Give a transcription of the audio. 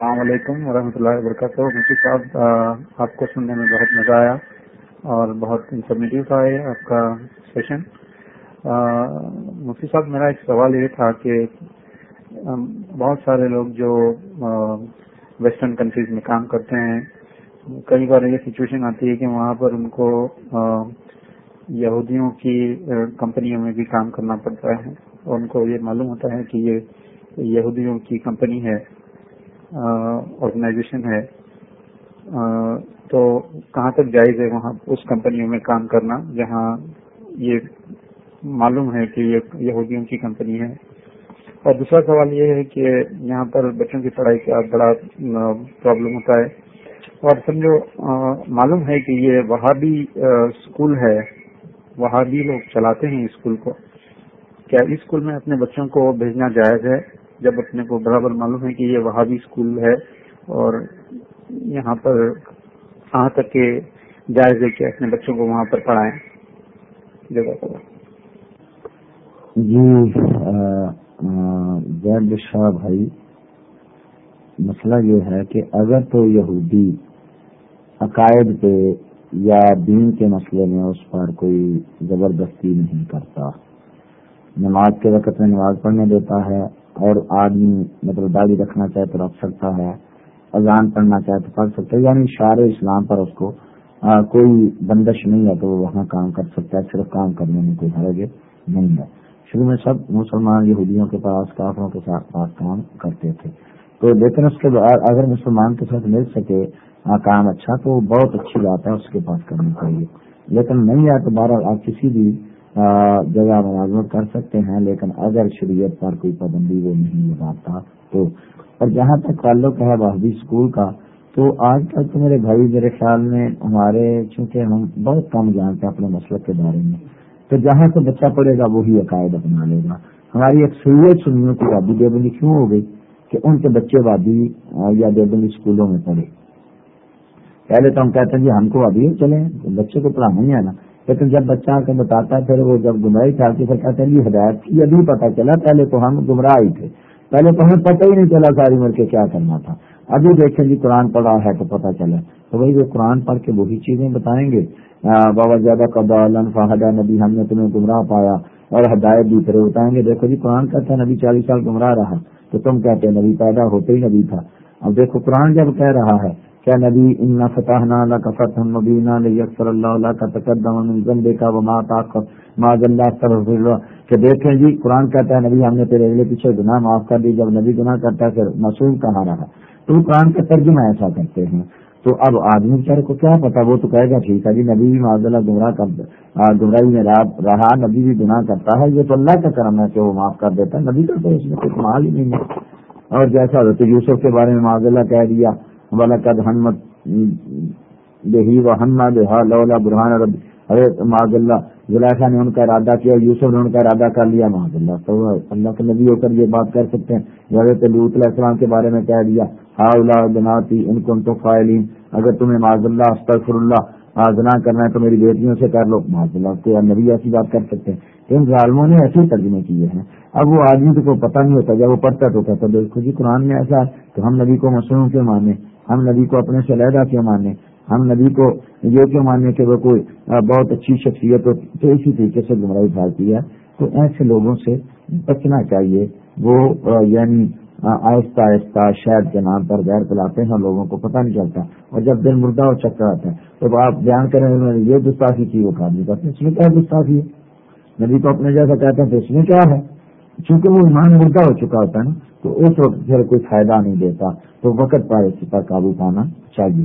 السلام علیکم ورحمۃ اللہ وبرکاتہ۔ مفتی صاحب آپ کو سننے میں بہت مزہ آیا اور بہت انفارمیٹیو تھا یہ آپ کا سیشن مفتی صاحب، میرا ایک سوال یہ تھا کہ بہت سارے لوگ جو ویسٹرن کنٹریز میں کام کرتے ہیں، کئی بار یہ سچویشن آتی ہے کہ وہاں پر ان کو یہودیوں کی کمپنیوں میں بھی کام کرنا پڑتا ہے۔ اور ان کو یہ معلوم ہوتا ہے کہ یہ یہودیوں کی کمپنی ہے۔ آرگنائزیشن ہے تو کہاں تک جائز ہے وہاں اس کمپنیوں میں کام کرنا جہاں یہ معلوم ہے کہ یہ یہودیوں کی کمپنی ہے؟ اور دوسرا سوال یہ ہے کہ یہاں پر بچوں کی پڑھائی کا بڑا پرابلم ہوتا ہے۔ اور سمجھو معلوم ہے کہ یہ وہاں بھی اسکول ہے۔ وہاں بھی لوگ چلاتے ہیں اسکول کو۔ کیا اس اسکول میں اپنے بچوں کو بھیجنا جائز ہے؟ جب اپنے کو برابر معلوم ہے کہ یہ وہاں بھی اسکول ہے اور یہاں پر کہاں تک کہ جائز ہے کہ اپنے بچوں کو وہاں پر پڑھائیں۔ جگہ جی زید شاہ بھائی، مسئلہ یہ ہے کہ اگر تو یہودی عقائد پہ یا دین کے مسئلے میں اس پر کوئی زبردستی نہیں کرتا، نماز کے وقت میں نماز پڑھنے دیتا ہے اور آدمی مطلب داڑھی رکھنا چاہے تو رکھ سکتا ہے، اذان پڑھنا چاہے تو پڑھ سکتا ہے یعنی شار اسلام پر اس کو کوئی بندش نہیں ہے تو وہ وہاں کام کر سکتا ہے، صرف کام کرنے میں کوئی حرج نہیں ہے۔ شروع میں سب مسلمان یہودیوں کے پاس، کافروں کے ساتھ پاس کام کرتے تھے۔ تو لیکن اس کے بعد اگر مسلمان کے ساتھ مل سکے کام اچھا تو بہت اچھی بات ہے اس کے پاس کرنی چاہیے۔ لیکن نہیں ہے تو بارہ آپ کسی بھی جگہ ملازمت کر سکتے ہیں، لیکن اگر شریعت پر کوئی پابندی وہ نہیں لگاتا تو۔ اور جہاں تک تعلق ہے وحدی اسکول کا، تو آج کل تو میرے بھائی، میرے خیال میں ہمارے، چونکہ ہم بہت کم جانتے ہیں اپنے مسلک کے بارے میں، تو جہاں سے بچہ پڑھے گا وہی عقائد اپنا لے گا۔ ہماری اکثریت سنیوں کی وادی دیوبندی کیوں ہو گئی؟ کہ ان کے بچے وادی یا دیوبندی اسکولوں میں پڑھے۔ پہلے تو ہم کہتے ہیں جی ہم کو ابھی چلے بچے کو پڑھانا ہی ہے نا۔ لیکن جب بچہ آ کے بتاتا ہے، پھر وہ جب گمراہی چاہتی پھر کہتے ہیں ہدایت کی ابھی پتا چلا۔ پہلے تو ہم گمراہ ہی تھے۔ پہلے تو ہمیں پتہ ہی نہیں چلا ساری عمر کے کیا کرنا تھا۔ ابھی دیکھیں جی قرآن پڑھا ہے تو پتا چلا۔ تو وہی وہ قرآن پڑھ کے وہی چیزیں بتائیں گے۔ بابا زیادہ قبا فہدہ نبی، ہم نے تمہیں گمراہ پایا اور ہدایت بھی پھر بتائیں گے، دیکھو جی قرآن کہتا ہے نبی چالیس سال گمراہ رہا۔ تو تم کہتے ہیں نبی پیدا ہوتے ہی نبی تھا۔ اب دیکھو قرآن جب کہہ رہا ہے کیا نبی ان فتح اللہ کا فتح مبینہ یکسر اللہ اللہ کا تقدم زندے کا وہ معذ اللہ کہ دیکھیں جی قرآن کہتا ہے، نبی، ہم نے تیرے اگلے پیچھے گناہ معاف کر دی، جب نبی گناہ کرتا ہے پھر معصوم کہاں رہا تو قرآن کا ترجمہ ایسا کرتے ہیں۔ تو اب آدمی بیچارے کو کیا پتا وہ تو کہے گا، ٹھیک ہے جی نبی بھی معذ اللہ گمراہ کر گمراہی میں رہا نبی بھی گناہ کرتا ہے۔ یہ تو اللہ کا کرم ہے کہ وہ معاف کر دیتا ہے۔ نبی کا تو اس میں کوئی کمال ہی نہیں ہے۔ اور جیسا حضرت یوسف کے بارے میں معذ اللہ کہہ دیا ولقد ہنمت بہی و ہنما بہا، لولا برہان رب ارے معذ اللہ زلیخا نے ان کا ارادہ کیا یوسف نے ان کا ارادہ کر لیا معذ اللہ۔ تو اللہ کے نبی ہو کر یہ بات کر سکتے ہیں۔ حضرت لوت علیہ السلام کے بارے میں کہہ دیا ہا اللہ بناتی ان کو تو فائلین اگر تمہیں معذ اللہ، استغفر اللہ، آزنا کرنا ہے تو میری بیٹیوں سے کر لو۔ معذ اللہ تو نبی ایسی بات کر سکتے ہیں۔ ان ظالموں نے ایسے ترجمے کیے ہیں۔ اب وہ آدمی کو پتہ نہیں ہوتا، جب وہ پڑھتا تو کہتا، دیکھو جی قرآن میں ایسا ہے تو ہم نبی کو مصنوع کیوں مانے ہم نبی کو اپنے سے علیحدہ کیوں مانے ہم نبی کو یہ کیوں مانے کہ وہ کوئی بہت اچھی شخصیت ہو تو اسی طریقے سے گمراہی پھیلتی ہے؟ تو ایسے لوگوں سے بچنا چاہیے۔ وہ یعنی آہستہ آہستہ شہد کے نام پر غیر پلاتے ہیں لوگوں کو پتہ نہیں چلتا۔ اور جب دل مردہ اور چکر آتا ہے، تو آپ بیان کریں انہوں نے یہ گستاخی کی، وہ کام کرتے اس میں کیا گستاخی ہے؟ نبی کو اپنے جیسا کہتے ہیں، تو اس میں کیا ہے؟ چونکہ وہ ایمان مردہ ہو چکا ہوتا ہے نا۔ تو اس وقت پھر کوئی فائدہ نہیں دیتا تو وقت پر اس پر قابو پانا چاہیے۔